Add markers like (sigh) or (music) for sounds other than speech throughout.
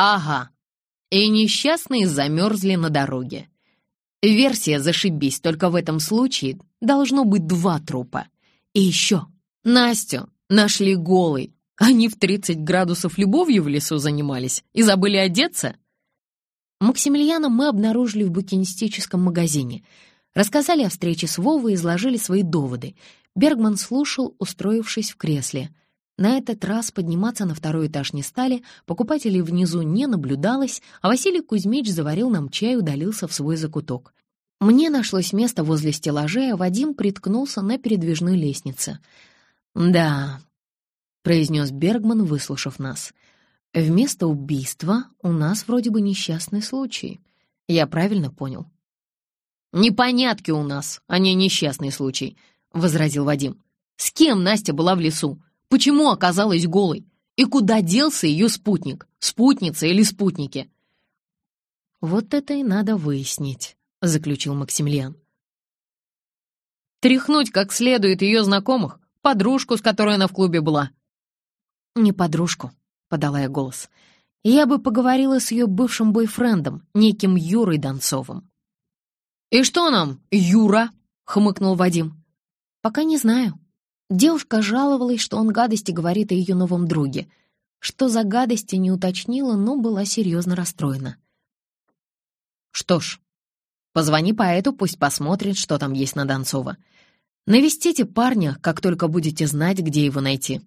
Ага. И несчастные замерзли на дороге. Версия зашибись, только в этом случае должно быть два трупа. И еще. Настю нашли голой. Они в 30 градусов любовью в лесу занимались и забыли одеться. Максимилиана мы обнаружили в букинистическом магазине. Рассказали о встрече с Вовой изложили свои доводы. Бергман слушал, устроившись в кресле. На этот раз подниматься на второй этаж не стали, покупателей внизу не наблюдалось, а Василий Кузьмич заварил нам чай и удалился в свой закуток. Мне нашлось место возле стеллажей, а Вадим приткнулся на передвижной лестнице. «Да», — произнес Бергман, выслушав нас, — «вместо убийства у нас вроде бы несчастный случай. Я правильно понял?» «Непонятки у нас, а не несчастный случай», — возразил Вадим. «С кем Настя была в лесу? Почему оказалась голой? И куда делся ее спутник? Спутница или спутники?» «Вот это и надо выяснить», — заключил Максимилиан. «Тряхнуть как следует ее знакомых, подружку, с которой она в клубе была». «Не подружку», — подала я голос. «Я бы поговорила с ее бывшим бойфрендом, неким Юрой Донцовым». «И что нам, Юра?» — хмыкнул Вадим. «Пока не знаю. Девушка жаловалась, что он гадости говорит о ее новом друге. Что за гадости не уточнила, но была серьезно расстроена. «Что ж, позвони поэту, пусть посмотрит, что там есть на Донцова. Навестите парня, как только будете знать, где его найти».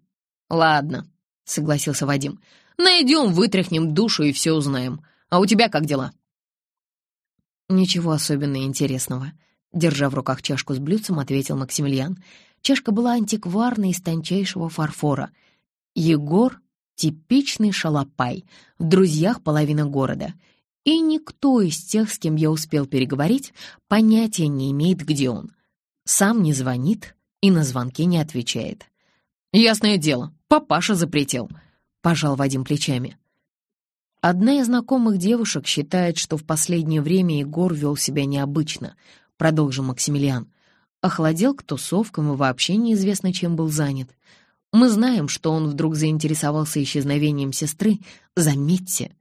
«Ладно», — согласился Вадим. «Найдем, вытряхнем душу и все узнаем. А у тебя как дела?» «Ничего особенно интересного», — держа в руках чашку с блюдцем, ответил Максимилиан. Чашка была антикварной из тончайшего фарфора. Егор — типичный шалопай, в друзьях половина города. И никто из тех, с кем я успел переговорить, понятия не имеет, где он. Сам не звонит и на звонки не отвечает. «Ясное дело, папаша запретил», — пожал Вадим плечами. Одна из знакомых девушек считает, что в последнее время Егор вел себя необычно, продолжил Максимилиан. Охладел к тусовкам и вообще неизвестно, чем был занят. Мы знаем, что он вдруг заинтересовался исчезновением сестры. Заметьте,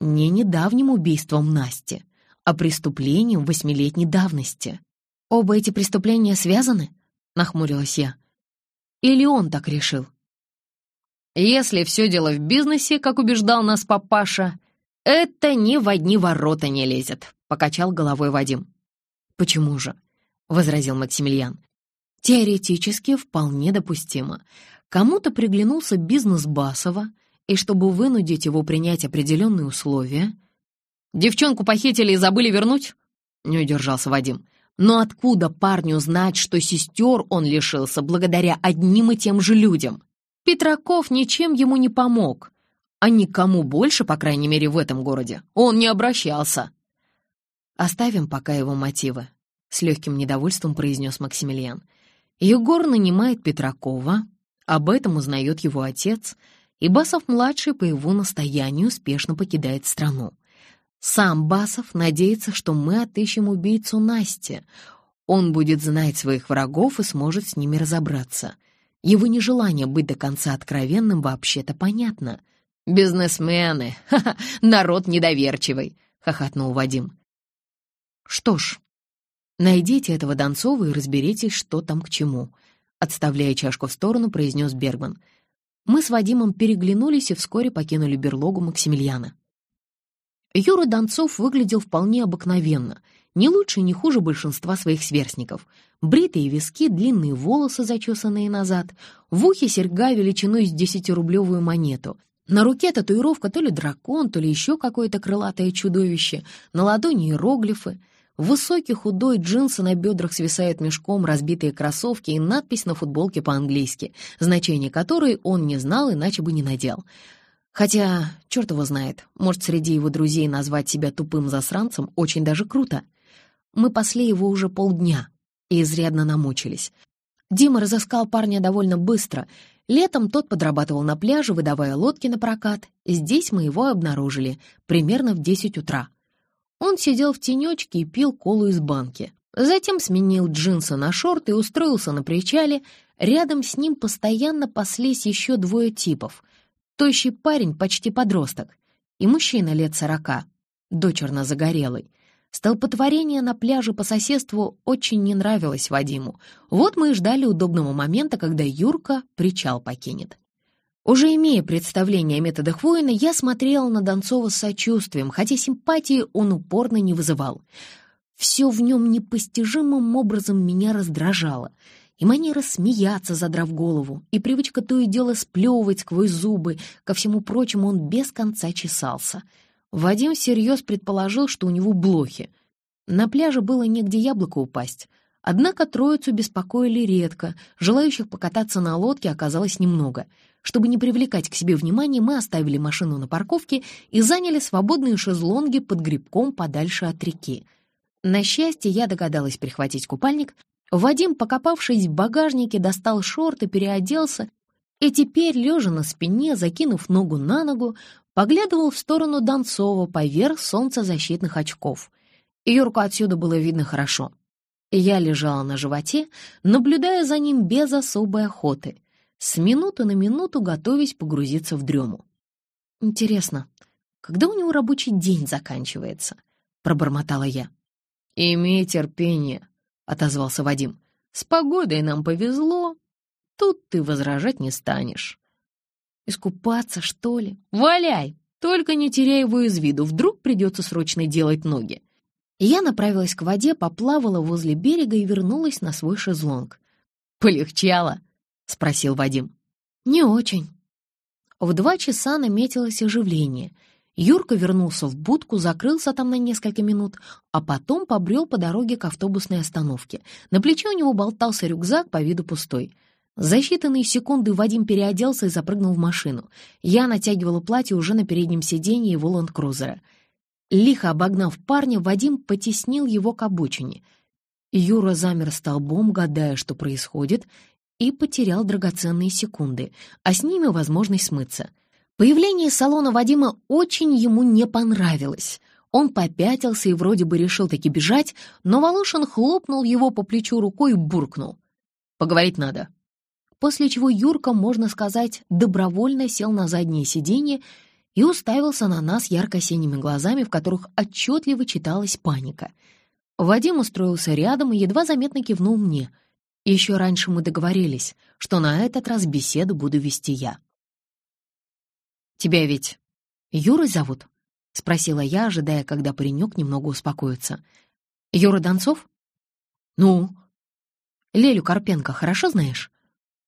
не недавним убийством Насти, а преступлением восьмилетней давности. «Оба эти преступления связаны?» — нахмурилась я. «Или он так решил?» Если все дело в бизнесе, как убеждал нас папаша, это ни в одни ворота не лезет», — покачал головой Вадим. «Почему же?» — возразил Максимилиан. «Теоретически вполне допустимо. Кому-то приглянулся бизнес Басова, и чтобы вынудить его принять определенные условия...» «Девчонку похитили и забыли вернуть?» — не удержался Вадим. «Но откуда парню знать, что сестер он лишился благодаря одним и тем же людям?» Петраков ничем ему не помог, а никому больше, по крайней мере, в этом городе, он не обращался. «Оставим пока его мотивы», — с легким недовольством произнес Максимилиан. Егор нанимает Петракова, об этом узнает его отец, и Басов-младший по его настоянию успешно покидает страну. Сам Басов надеется, что мы отыщем убийцу Насти. Он будет знать своих врагов и сможет с ними разобраться — его нежелание быть до конца откровенным вообще-то понятно. «Бизнесмены! (laughs) Ха-ха! Народ недоверчивый!» — хохотнул Вадим. «Что ж, найдите этого Донцова и разберитесь, что там к чему», — отставляя чашку в сторону, произнес Бергман. Мы с Вадимом переглянулись и вскоре покинули берлогу Максимилиана. Юра Донцов выглядел вполне обыкновенно, не лучше и не хуже большинства своих сверстников. Бритые виски, длинные волосы, зачесанные назад, в ухе серьга величиной с десятирублевую монету. На руке татуировка то ли дракон, то ли еще какое-то крылатое чудовище, на ладони иероглифы. Высокий худой джинсы на бедрах свисают мешком, разбитые кроссовки и надпись на футболке по-английски, значение которой он не знал, иначе бы не надел. Хотя, черт его знает, может, среди его друзей назвать себя тупым засранцем очень даже круто. Мы пасли его уже полдня и изрядно намучились. Дима разыскал парня довольно быстро. Летом тот подрабатывал на пляже, выдавая лодки на прокат. Здесь мы его обнаружили, примерно в 10 утра. Он сидел в тенечке и пил колу из банки. Затем сменил джинсы на шорты и устроился на причале. Рядом с ним постоянно паслись еще двое типов. Тощий парень, почти подросток, и мужчина лет сорока, дочерно загорелый. Столпотворение на пляже по соседству очень не нравилось Вадиму. Вот мы и ждали удобного момента, когда Юрка причал покинет. Уже имея представление о методах воина, я смотрела на Донцова с сочувствием, хотя симпатии он упорно не вызывал. Все в нем непостижимым образом меня раздражало. И манера смеяться, задрав голову, и привычка то и дело сплевывать сквозь зубы, ко всему прочему он без конца чесался. Вадим всерьез предположил, что у него блохи. На пляже было негде яблоко упасть. Однако троицу беспокоили редко, желающих покататься на лодке оказалось немного — чтобы не привлекать к себе внимания, мы оставили машину на парковке и заняли свободные шезлонги под грибком подальше от реки. На счастье, я догадалась прихватить купальник. Вадим, покопавшись в багажнике, достал шорты, переоделся и теперь, лежа на спине, закинув ногу на ногу, поглядывал в сторону Донцова поверх солнцезащитных очков. Юрку отсюда было видно хорошо. Я лежала на животе, наблюдая за ним без особой охоты — с минуты на минуту готовясь погрузиться в дрему. «Интересно, когда у него рабочий день заканчивается?» — пробормотала я. «Имей терпение», — отозвался Вадим. «С погодой нам повезло. Тут ты возражать не станешь». «Искупаться, что ли? Валяй! Только не теряй его из виду, вдруг придется срочно делать ноги». я направилась к воде, поплавала возле берега и вернулась на свой шезлонг. «Полегчало?» — спросил Вадим. «Не очень». В два часа наметилось оживление. Юрка вернулся в будку, закрылся там на несколько минут, а потом побрел по дороге к автобусной остановке. На плече у него болтался рюкзак, по виду пустой. За считанные секунды Вадим переоделся и запрыгнул в машину. Я натягивала платье уже на переднем сиденье его ленд-крузера. Лихо обогнав парня, Вадим потеснил его к обочине. Юра замер столбом, гадая, что происходит, и потерял драгоценные секунды, а с ними возможность смыться. Появление салона Вадима очень ему не понравилось. Он попятился и вроде бы решил таки бежать, но Волошин хлопнул его по плечу рукой и буркнул. «Поговорить надо». После чего Юрка, можно сказать, добровольно сел на заднее сиденье и уставился на нас ярко-синими глазами, в которых отчетливо читалась паника. Вадим устроился рядом и едва заметно кивнул мне — еще раньше мы договорились, что на этот раз беседу буду вести я. «Тебя ведь Юрой зовут?» — спросила я, ожидая, когда паренек немного успокоится. «Юра Донцов?» «Ну?» «Лелю Карпенко хорошо знаешь?»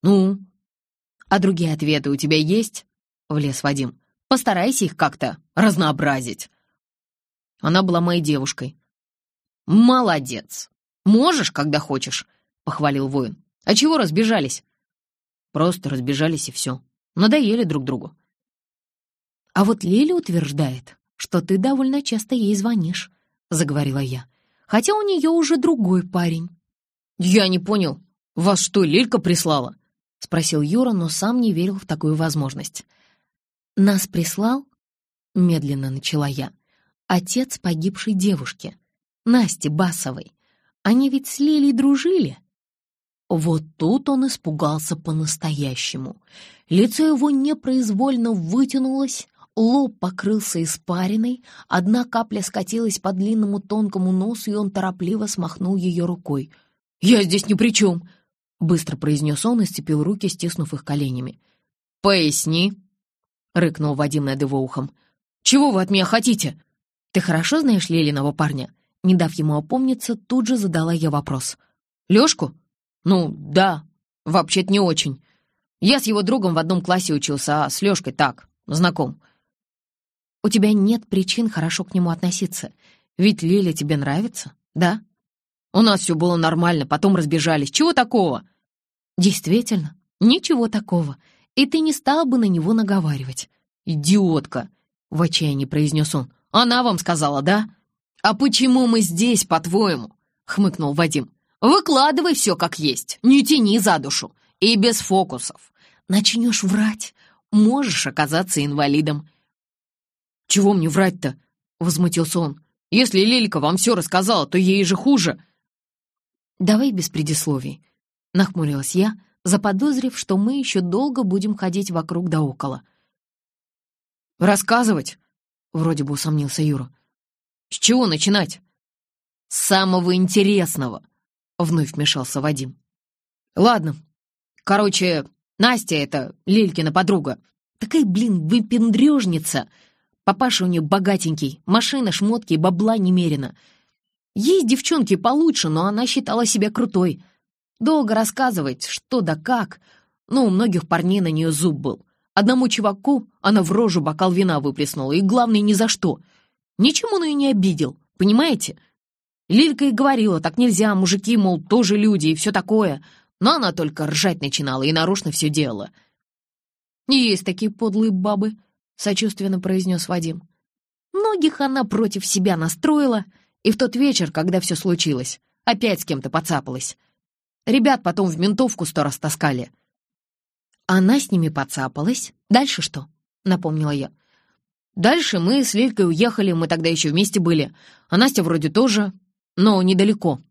«Ну?» «А другие ответы у тебя есть?» — влез Вадим. «Постарайся их как-то разнообразить». Она была моей девушкой. «Молодец! Можешь, когда хочешь, — похвалил воин. «А чего разбежались?» «Просто разбежались и все. Надоели друг другу». «А вот Лиля утверждает, что ты довольно часто ей звонишь», — заговорила я. «Хотя у нее уже другой парень». «Я не понял. Вас что, Лилька прислала?» — спросил Юра, но сам не верил в такую возможность. «Нас прислал?» — медленно начала я. «Отец погибшей девушки, Насти Басовой. Они ведь с Лилей дружили?» Вот тут он испугался по-настоящему. Лицо его непроизвольно вытянулось, лоб покрылся испариной, одна капля скатилась по длинному тонкому носу, и он торопливо смахнул ее рукой. «Я здесь ни при чем!» — быстро произнес он и сцепил руки, стиснув их коленями. «Поясни!» — рыкнул Вадим над его ухом. «Чего вы от меня хотите?» «Ты хорошо знаешь Лелиного парня?» Не дав ему опомниться, тут же задала я вопрос. «Лёшку?» «Ну, да, вообще-то не очень. Я с его другом в одном классе учился, а с Лёшкой так, знаком». «У тебя нет причин хорошо к нему относиться. Ведь Лиля тебе нравится, да?» «У нас все было нормально, потом разбежались. Чего такого?» «Действительно, ничего такого. И ты не стал бы на него наговаривать». «Идиотка!» — в отчаянии произнес он. «Она вам сказала, да?» «А почему мы здесь, по-твоему?» — хмыкнул Вадим. Выкладывай все как есть, не тяни за душу и без фокусов. Начнешь врать, можешь оказаться инвалидом. «Чего мне врать-то?» — возмутился он. «Если Лилька вам все рассказала, то ей же хуже». «Давай без предисловий», — нахмурилась я, заподозрив, что мы еще долго будем ходить вокруг да около. «Рассказывать? Вроде бы усомнился Юра. «С чего начинать?» «С самого интересного», — вновь вмешался Вадим. «Ладно. Короче, Настя — это Лилькина подруга. Такая, блин, выпендрежница. Папаша у нее богатенький, машина, шмотки бабла немерено. Есть девчонки получше, но она считала себя крутой. Долго рассказывать, что да как. Ну, у многих парней на нее зуб был. Одному чуваку она в рожу бокал вина выплеснула, и главное, ни за что. Ничему он ее не обидел, понимаете? Лилька и говорила, так нельзя, мужики, мол, тоже люди и все такое. Но она только ржать начинала и нарочно все делала. «Есть такие подлые бабы», — сочувственно произнес Вадим. Многих она против себя настроила, и в тот вечер, когда все случилось, опять с кем-то поцапалась. Ребят потом в ментовку сто раз таскали. Она с ними поцапалась. Дальше что? Напомнила я. Дальше мы с Лилькой уехали, мы тогда еще вместе были. А Настя вроде тоже, но недалеко.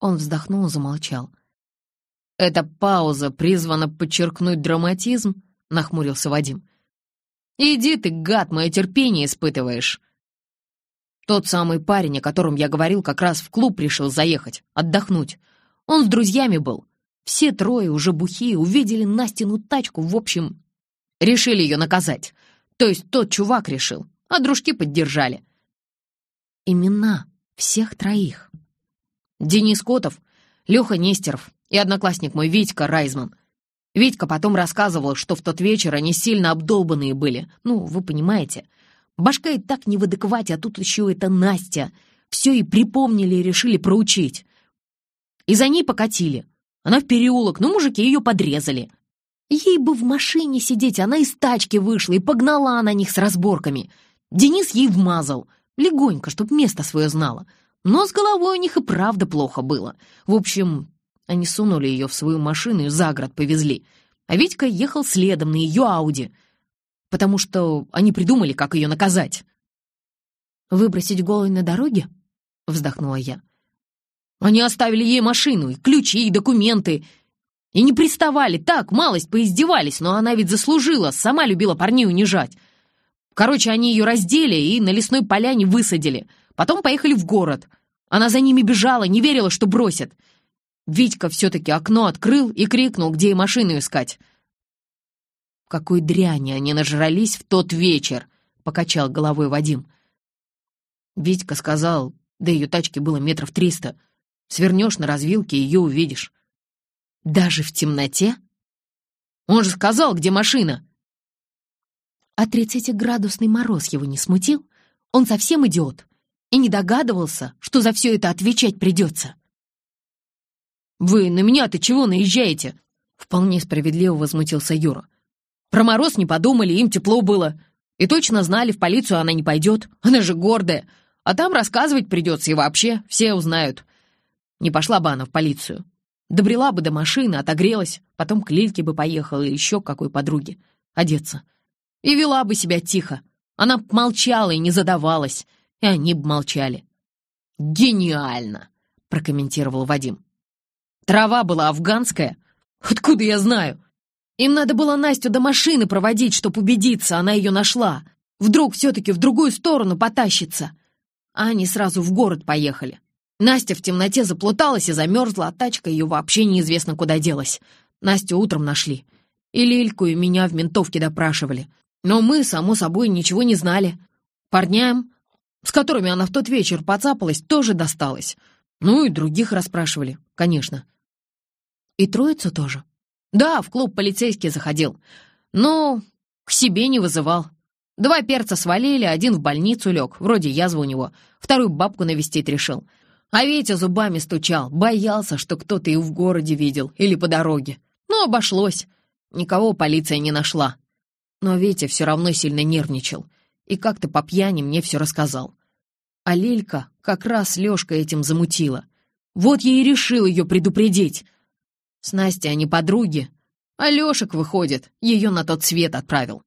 Он вздохнул и замолчал. Эта пауза призвана подчеркнуть драматизм, нахмурился Вадим. «Иди ты, гад, мое терпение испытываешь!» Тот самый парень, о котором я говорил, как раз в клуб решил заехать, отдохнуть. Он с друзьями был. Все трое, уже бухие, увидели Настину тачку, в общем, решили ее наказать. То есть тот чувак решил, а дружки поддержали. Имена всех троих. Денис Котов, Леха Нестеров и одноклассник мой Витька Райзман. Витька потом рассказывал, что в тот вечер они сильно обдолбанные были. Ну, вы понимаете. Башка и так не в адеквате, а тут еще это Настя. Все и припомнили и решили проучить. И за ней покатили. Она в переулок, но мужики ее подрезали. Ей бы в машине сидеть, она из тачки вышла и погнала на них с разборками. Денис ей вмазал. Легонько, чтоб место свое знала. Но с головой у них и правда плохо было. В общем, они сунули ее в свою машину и за город повезли. А Витька ехал следом на ее Ауди, потому что они придумали, как ее наказать. «Выбросить голой на дороге?» — вздохнула я. «Они оставили ей машину, и ключи, и документы, и не приставали, так, малость поиздевались, но она ведь заслужила, сама любила парней унижать. Короче, они ее раздели и на лесной поляне высадили. Потом поехали в город. Она за ними бежала, не верила, что бросят. Витька все-таки окно открыл и крикнул, где ей машину искать. «Какой дряни они нажрались в тот вечер!» — покачал головой Вадим. Витька сказал, да ее тачке было метров триста. Свернешь на развилке, ее увидишь. Даже в темноте? Он же сказал, где машина. А тридцатиградусный мороз его не смутил? Он совсем идиот и не догадывался, что за все это отвечать придется. «Вы на меня-то чего наезжаете?» Вполне справедливо возмутился Юра. «Про мороз не подумали, им тепло было. И точно знали, в полицию она не пойдет. Она же гордая. А там рассказывать придется и вообще все узнают. Не пошла бы она в полицию. Добрела бы до машины, отогрелась, потом к Лильке бы поехала или еще к какой подруге. Одеться. И вела бы себя тихо. Она б молчала и не задавалась, и они бы молчали. «Гениально!» — прокомментировал Вадим. Трава была афганская? Откуда я знаю? Им надо было Настю до машины проводить, чтобы убедиться, она ее нашла. Вдруг все-таки в другую сторону потащится. А они сразу в город поехали. Настя в темноте заплуталась и замерзла, а тачка ее вообще неизвестно куда делась. Настю утром нашли. И Лильку, и меня в ментовке допрашивали. Но мы, само собой, ничего не знали. Парням, с которыми она в тот вечер поцапалась, тоже досталось. Ну и других расспрашивали, конечно. И троицу тоже? Да, в клуб полицейский заходил. Но к себе не вызывал. Два перца свалили, один в больницу лег, вроде язва у него, вторую бабку навестить решил. А Витя зубами стучал, боялся, что кто-то и в городе видел или по дороге. Но обошлось. Никого полиция не нашла. Но Витя все равно сильно нервничал и как-то по пьяни мне все рассказал. А Лелька как раз Лешка этим замутила. Вот я и решил ее предупредить. С Настей они подруги, а Лешек, выходит, ее на тот свет отправил.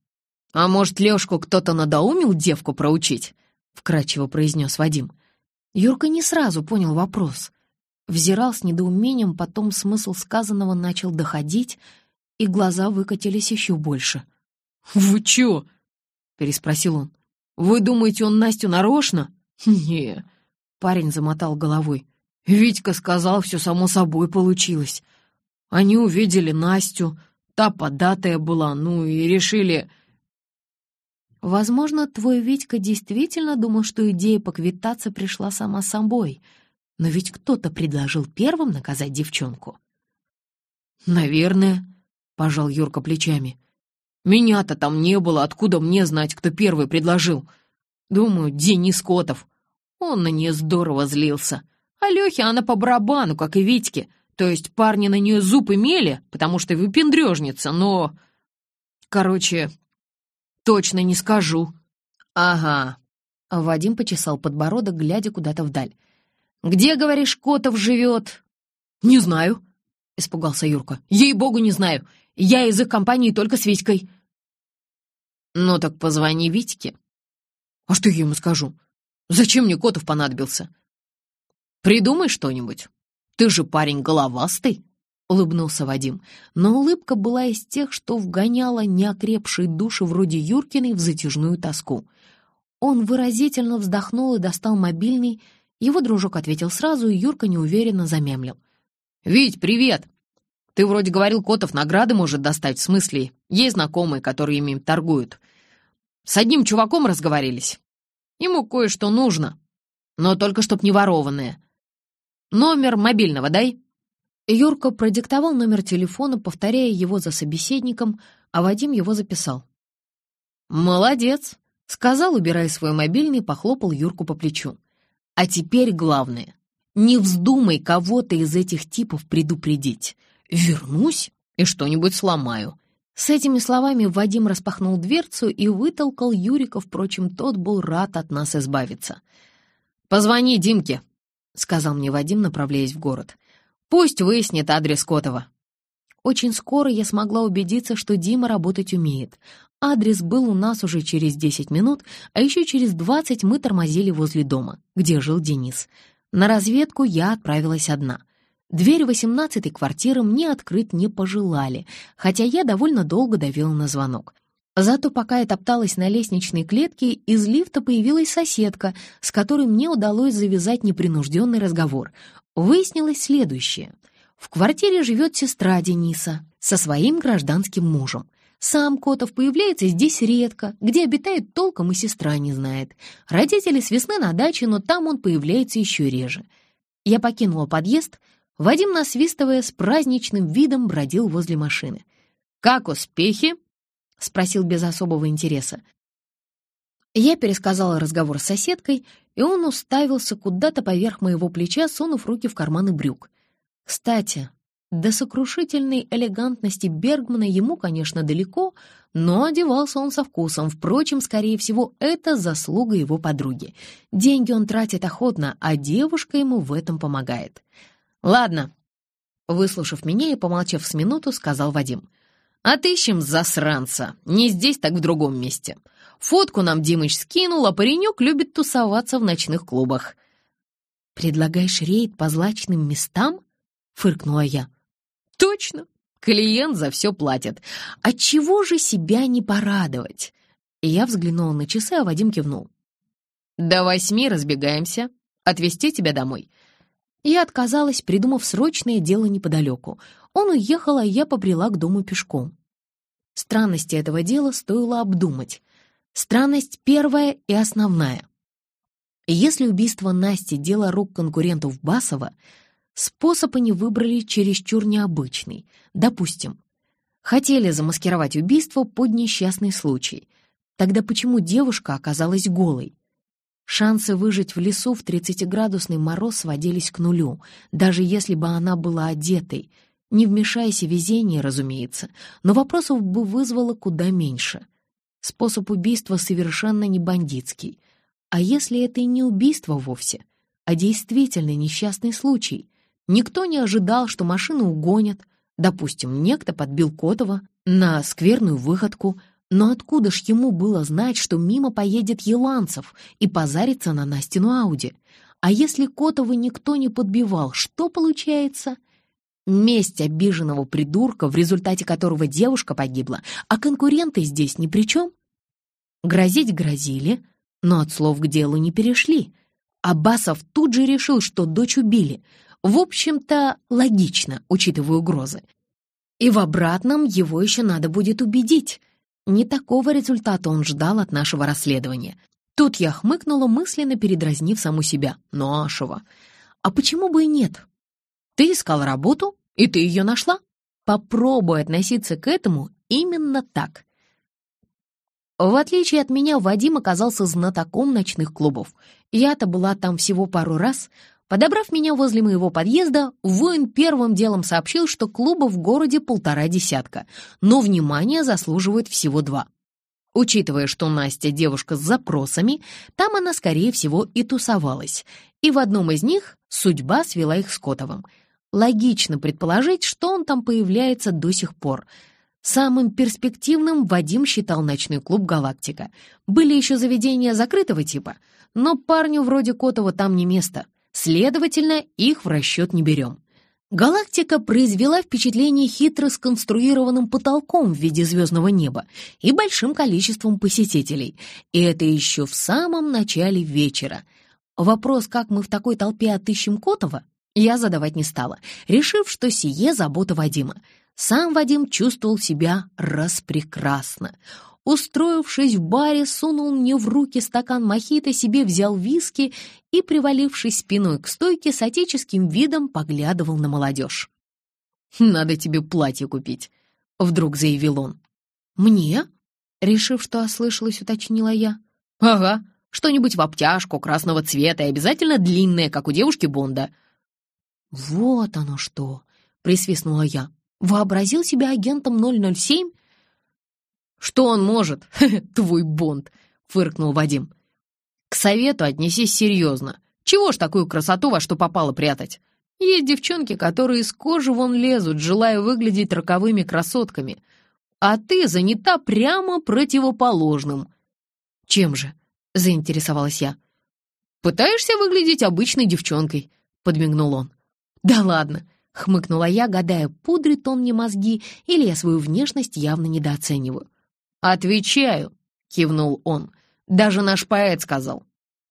«А может, Лешку кто-то надоумил девку проучить?» — вкратчиво произнес Вадим. Юрка не сразу понял вопрос. Взирал с недоумением, потом смысл сказанного начал доходить, и глаза выкатились еще больше. «Вы чё?» — переспросил он. Вы думаете, он Настю нарочно?» «Не», — парень замотал головой. «Витька сказал, все само собой получилось. Они увидели Настю, та податая была, ну и решили...» Возможно, твой Витька действительно думал, что идея поквитаться пришла сама собой, но ведь кто-то предложил первым наказать девчонку. «Наверное», — пожал Юрка плечами. «Меня-то там не было, откуда мне знать, кто первый предложил? Думаю, Денис Котов. Он на нее здорово злился. А Лехе она по барабану, как и Витьке. То есть парни на нее зуб имели, потому что выпендрежница, но... Короче, точно не скажу». «Ага». Вадим почесал подбородок, глядя куда-то вдаль. «Где, говоришь, Котов живет?» «Не знаю», — испугался Юрка. «Ей-богу, не знаю. Я из их компании только с Витькой». «Ну так позвони Витьке». «А что я ему скажу? Зачем мне Котов понадобился?» «Придумай что-нибудь. Ты же парень головастый», — улыбнулся Вадим. Но улыбка была из тех, что вгоняла неокрепшие души вроде Юркиной в затяжную тоску. Он выразительно вздохнул и достал мобильный. Его дружок ответил сразу, и Юрка неуверенно замемлил. «Вить, привет! Ты вроде говорил, Котов награды может достать, в смысле, есть знакомые, которые ими торгуют. С одним чуваком разговорились. Ему кое-что нужно, но только чтоб не ворованное. Номер мобильного дай». Юрка продиктовал номер телефона, повторяя его за собеседником, а Вадим его записал. «Молодец», — сказал, убирая свой мобильный, похлопал Юрку по плечу. «А теперь главное. Не вздумай кого-то из этих типов предупредить. Вернусь и что-нибудь сломаю». С этими словами Вадим распахнул дверцу и вытолкал Юрика, впрочем, тот был рад от нас избавиться. «Позвони Димке», — сказал мне Вадим, направляясь в город. «Пусть выяснит адрес Котова». Очень скоро я смогла убедиться, что Дима работать умеет. Адрес был у нас уже через 10 минут, а еще через 20 мы тормозили возле дома, где жил Денис. На разведку я отправилась одна. Дверь восемнадцатой квартиры мне открыть не пожелали, хотя я довольно долго давила на звонок. Зато пока я топталась на лестничной клетке, из лифта появилась соседка, с которой мне удалось завязать непринужденный разговор. Выяснилось следующее. В квартире живет сестра Дениса со своим гражданским мужем. Сам Котов появляется здесь редко, где обитает толком и сестра не знает. Родители с весны на даче, но там он появляется еще реже. Я покинула подъезд, Вадим, насвистывая, с праздничным видом бродил возле машины. «Как успехи?» — спросил без особого интереса. Я пересказала разговор с соседкой, и он уставился куда-то поверх моего плеча, сунув руки в карманы брюк. Кстати, до сокрушительной элегантности Бергмана ему, конечно, далеко, но одевался он со вкусом. Впрочем, скорее всего, это заслуга его подруги. Деньги он тратит охотно, а девушка ему в этом помогает. «Ладно», — выслушав меня и помолчав с минуту, сказал Вадим. «Отыщем засранца. Не здесь, так в другом месте. Фотку нам Димыч скинул, а паренек любит тусоваться в ночных клубах». «Предлагаешь рейд по злачным местам?» — фыркнула я. Точно, клиент за все платит. Отчего же себя не порадовать? И я взглянула на часы, а Вадим кивнул. «До восьми разбегаемся. Отвезти тебя домой». Я отказалась, придумав срочное дело неподалеку. Он уехал, а я побрела к дому пешком. Странности этого дела стоило обдумать. Странность первая и основная. Если убийство Насти — дело рук конкурентов Басова — Способ они выбрали чересчур необычный. Допустим, хотели замаскировать убийство под несчастный случай. Тогда почему девушка оказалась голой? Шансы выжить в лесу в 30-градусный мороз сводились к нулю, даже если бы она была одетой. Не вмешаясь в везение, разумеется, но вопросов бы вызвало куда меньше. Способ убийства совершенно не бандитский. А если это и не убийство вовсе, а действительно несчастный случай — Никто не ожидал, что машину угонят. Допустим, некто подбил Котова на скверную выходку, но откуда ж ему было знать, что мимо поедет Еланцев и позарится на Настину Ауди? А если Котова никто не подбивал, что получается? Месть обиженного придурка, в результате которого девушка погибла, а конкуренты здесь ни при чем. Грозить грозили, Но от слов к делу не перешли. Аббасов тут же решил, что дочь убили. В общем-то, логично, учитывая угрозы. И в обратном его еще надо будет убедить. Не такого результата он ждал от нашего расследования. Тут я хмыкнула, мысленно передразнив саму себя. Нашего. А почему бы и нет? Ты искал работу, и ты ее нашла. Попробуй относиться к этому именно так. В отличие от меня, Вадим оказался знатоком ночных клубов. Я-то была там всего пару раз. Подобрав меня возле моего подъезда, воин первым делом сообщил, что клубов в городе полтора десятка, но внимание заслуживает всего два. Учитывая, что Настя девушка с запросами, там она, скорее всего, и тусовалась. И в одном из них судьба свела их с Котовым. Логично предположить, что он там появляется до сих пор — Самым перспективным Вадим считал ночной клуб «Галактика». Были еще заведения закрытого типа, но парню вроде Котова там не место. Следовательно, их в расчет не берем. «Галактика» произвела впечатление хитро сконструированным потолком в виде звездного неба и большим количеством посетителей. И это еще в самом начале вечера. Вопрос, как мы в такой толпе отыщем Котова, я задавать не стала, решив, что сие забота Вадима. Сам Вадим чувствовал себя распрекрасно. Устроившись в баре, сунул мне в руки стакан мохито, себе взял виски и, привалившись спиной к стойке, с отеческим видом поглядывал на молодежь. «Надо тебе платье купить», — вдруг заявил он. «Мне?» — решив, что ослышалась, уточнила я. «Ага, что-нибудь в обтяжку красного цвета и обязательно длинное, как у девушки Бонда». «Вот оно что!» — присвистнула я. Вообразил себя агентом 007? Что он может, (laughs) твой Бонд, фыркнул Вадим. К совету отнесись серьезно. Чего ж такую красоту во что попало прятать? Есть девчонки, которые из кожи вон лезут, желая выглядеть роковыми красотками. А ты занята прямо противоположным. Чем же? Заинтересовалась я. Пытаешься выглядеть обычной девчонкой, подмигнул он. Да ладно, Хмыкнула я, гадая, пудрит он мне мозги или я свою внешность явно недооцениваю. «Отвечаю», — кивнул он. «Даже наш поэт сказал.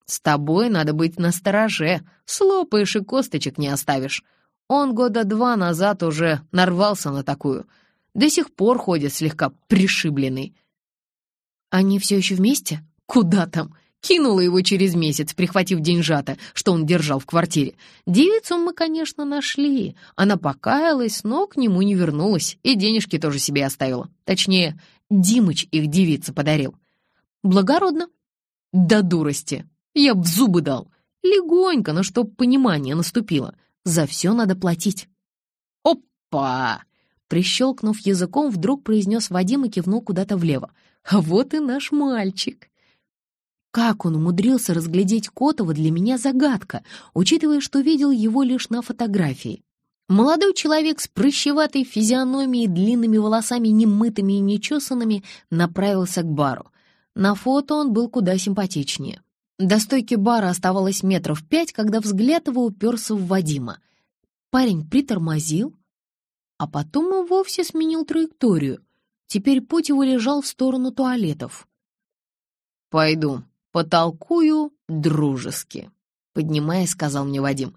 С тобой надо быть настороже, слопаешь и косточек не оставишь. Он года два назад уже нарвался на такую. До сих пор ходит слегка пришибленный». «Они все еще вместе? Куда там?» Кинула его через месяц, прихватив деньжата, что он держал в квартире. Девицу мы, конечно, нашли. Она покаялась, но к нему не вернулась, и денежки тоже себе оставила. Точнее, Димыч их девице подарил. Благородно. До дурости. Я б в зубы дал. Легонько, но чтоб понимание наступило. За все надо платить. Опа! Прищелкнув языком, вдруг произнес Вадим и кивнул куда-то влево. А вот и наш мальчик. Как он умудрился разглядеть Котова, для меня загадка, учитывая, что видел его лишь на фотографии. Молодой человек с прыщеватой физиономией, длинными волосами, немытыми и нечесанными, направился к бару. На фото он был куда симпатичнее. До стойки бара оставалось метров пять, когда взгляд его уперся в Вадима. Парень притормозил, а потом и вовсе сменил траекторию. Теперь путь его лежал в сторону туалетов. «Пойду», «Потолкую дружески», — поднимаясь, сказал мне Вадим.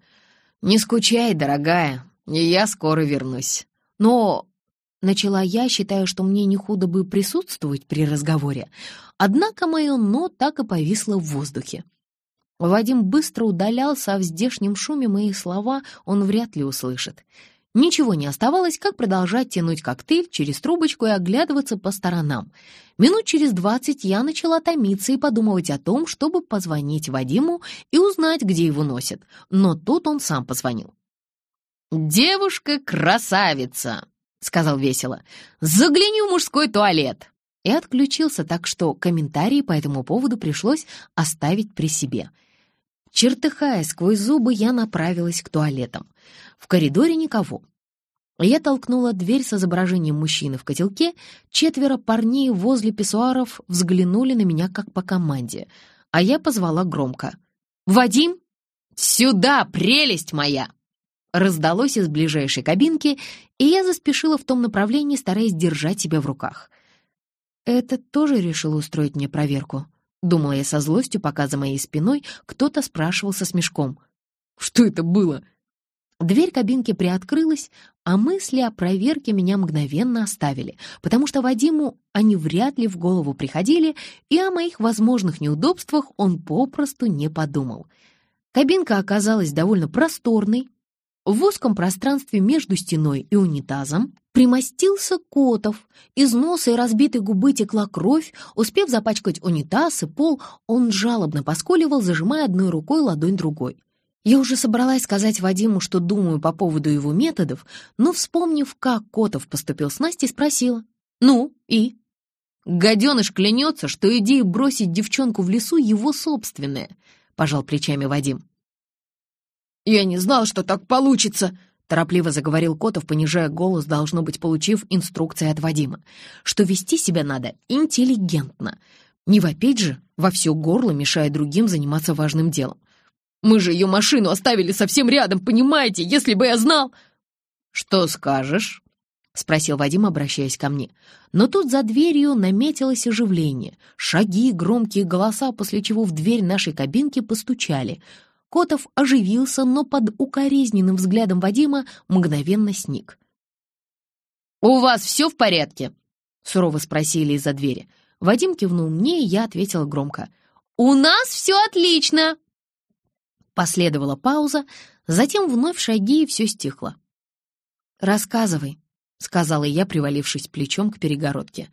«Не скучай, дорогая, я скоро вернусь». «Но...» — начала я, считая, что мне не худо бы присутствовать при разговоре. Однако мое «но» так и повисло в воздухе. Вадим быстро удалялся, а в здешнем шуме мои слова он вряд ли услышит. Ничего не оставалось, как продолжать тянуть коктейль через трубочку и оглядываться по сторонам. Минут через двадцать я начала томиться и подумывать о том, чтобы позвонить Вадиму и узнать, где его носят. Но тут он сам позвонил. «Девушка-красавица!» — сказал весело. «Загляни в мужской туалет!» И отключился, так что комментарии по этому поводу пришлось оставить при себе. Чертыхая сквозь зубы, я направилась к туалетам. В коридоре никого. Я толкнула дверь с изображением мужчины в котелке, четверо парней возле писсуаров взглянули на меня как по команде, а я позвала громко. «Вадим! Сюда, прелесть моя!» Раздалось из ближайшей кабинки, и я заспешила в том направлении, стараясь держать себя в руках. «Это тоже решил устроить мне проверку?» Думала я со злостью, пока за моей спиной кто-то спрашивал со смешком. «Что это было?» Дверь кабинки приоткрылась, а мысли о проверке меня мгновенно оставили, потому что Вадиму они вряд ли в голову приходили, и о моих возможных неудобствах он попросту не подумал. Кабинка оказалась довольно просторной. В узком пространстве между стеной и унитазом примостился Котов. Из носа и разбитой губы текла кровь. Успев запачкать унитаз и пол, он жалобно поскуливал, зажимая одной рукой ладонь другой. Я уже собралась сказать Вадиму, что думаю по поводу его методов, но, вспомнив, как Котов поступил с Настей, спросила. «Ну, и?» «Гаденыш клянется, что идея бросить девчонку в лесу его собственная», — пожал плечами Вадим. «Я не знал, что так получится», — торопливо заговорил Котов, понижая голос, должно быть, получив инструкции от Вадима, что вести себя надо интеллигентно. Не вопить же во все горло, мешая другим заниматься важным делом. Мы же ее машину оставили совсем рядом, понимаете? Если бы я знал...» «Что скажешь?» — спросил Вадим, обращаясь ко мне. Но тут за дверью наметилось оживление. Шаги, громкие голоса, после чего в дверь нашей кабинки постучали. Котов оживился, но под укоризненным взглядом Вадима мгновенно сник. «У вас все в порядке?» — сурово спросили из-за двери. Вадим кивнул мне, и я ответила громко. «У нас все отлично!» Последовала пауза, затем вновь шаги, и все стихло. «Рассказывай», — сказала я, привалившись плечом к перегородке.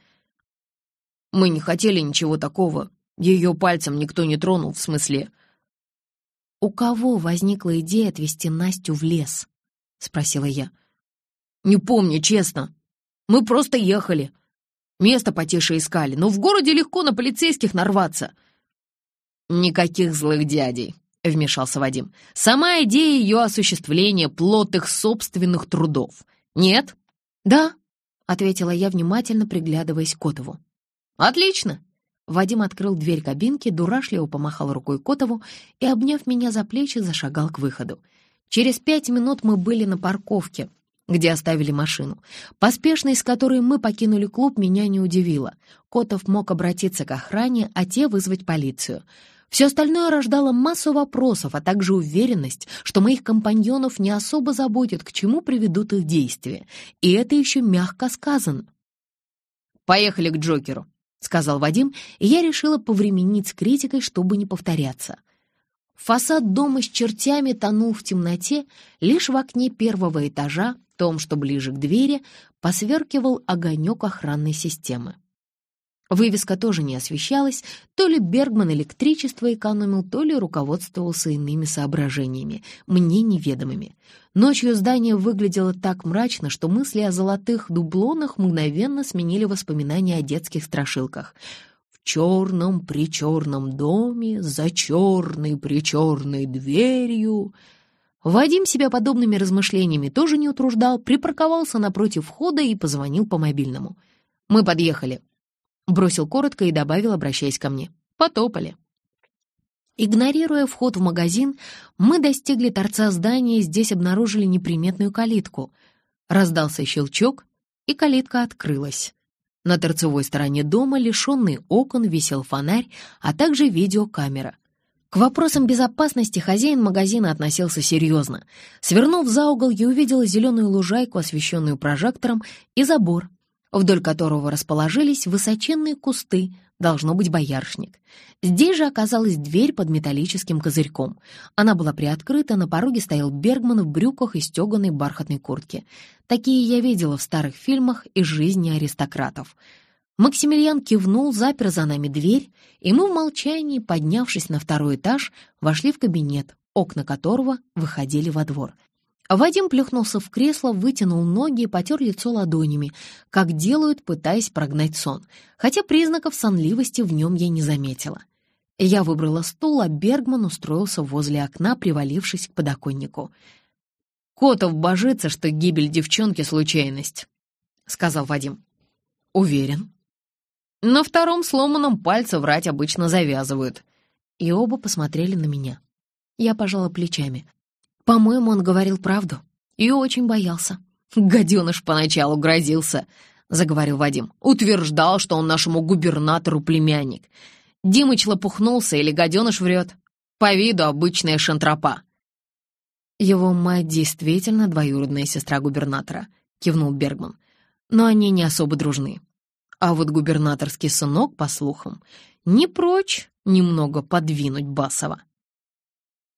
«Мы не хотели ничего такого. Ее пальцем никто не тронул, в смысле...» «У кого возникла идея отвезти Настю в лес?» — спросила я. «Не помню, честно. Мы просто ехали. Место потише искали, но в городе легко на полицейских нарваться». «Никаких злых дядей», — вмешался Вадим. «Сама идея ее осуществления — плод их собственных трудов. Нет?» «Да», — ответила я, внимательно приглядываясь к Котову. «Отлично!» Вадим открыл дверь кабинки, дурашливо помахал рукой Котову и, обняв меня за плечи, зашагал к выходу. Через пять минут мы были на парковке, где оставили машину. Поспешность, с которой мы покинули клуб, меня не удивила. Котов мог обратиться к охране, а те вызвать полицию — все остальное рождало массу вопросов, а также уверенность, что моих компаньонов не особо заботит, к чему приведут их действия. И это еще мягко сказано. «Поехали к Джокеру», — сказал Вадим, и я решила повременить с критикой, чтобы не повторяться. Фасад дома с чертями тонул в темноте, лишь в окне первого этажа, том, что ближе к двери, посверкивал огонек охранной системы. Вывеска тоже не освещалась, то ли Бергман электричество экономил, то ли руководствовался иными соображениями, мне неведомыми. Ночью здание выглядело так мрачно, что мысли о золотых дублонах мгновенно сменили воспоминания о детских страшилках. В черном-причерном доме, за черной-причерной дверью... Вадим себя подобными размышлениями тоже не утруждал, припарковался напротив входа и позвонил по мобильному. «Мы подъехали», Бросил коротко и добавил, обращаясь ко мне. «Потопали». Игнорируя вход в магазин, мы достигли торца здания и здесь обнаружили неприметную калитку. Раздался щелчок, и калитка открылась. На торцевой стороне дома, лишенный окон, висел фонарь, а также видеокамера. К вопросам безопасности хозяин магазина относился серьезно. Свернув за угол, я увидела зеленую лужайку, освещенную прожектором, и забор, вдоль которого расположились высоченные кусты, должно быть боярышник. Здесь же оказалась дверь под металлическим козырьком. Она была приоткрыта, на пороге стоял Бергман в брюках и стеганой бархатной куртке. Такие я видела в старых фильмах из жизни аристократов. Максимилиан кивнул, запер за нами дверь, и мы в молчании, поднявшись на второй этаж, вошли в кабинет, окна которого выходили во двор — Вадим плюхнулся в кресло, вытянул ноги и потер лицо ладонями, как делают, пытаясь прогнать сон, хотя признаков сонливости в нем я не заметила. Я выбрала стул, а Бергман устроился возле окна, привалившись к подоконнику. «Котов божится, что гибель девчонки — случайность», — сказал Вадим. «Уверен». «На втором сломанном пальце врать обычно завязывают». И оба посмотрели на меня. Я пожала плечами. По-моему, он говорил правду и очень боялся. «Гаденыш поначалу грозился», — заговорил Вадим. «Утверждал, что он нашему губернатору племянник. Димыч лопухнулся или гаденыш врет. По виду обычная шантропа». «Его мать действительно двоюродная сестра губернатора», — кивнул Бергман. «Но они не особо дружны. А вот губернаторский сынок, по слухам, не прочь немного подвинуть Басова».